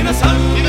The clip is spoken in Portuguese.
in a.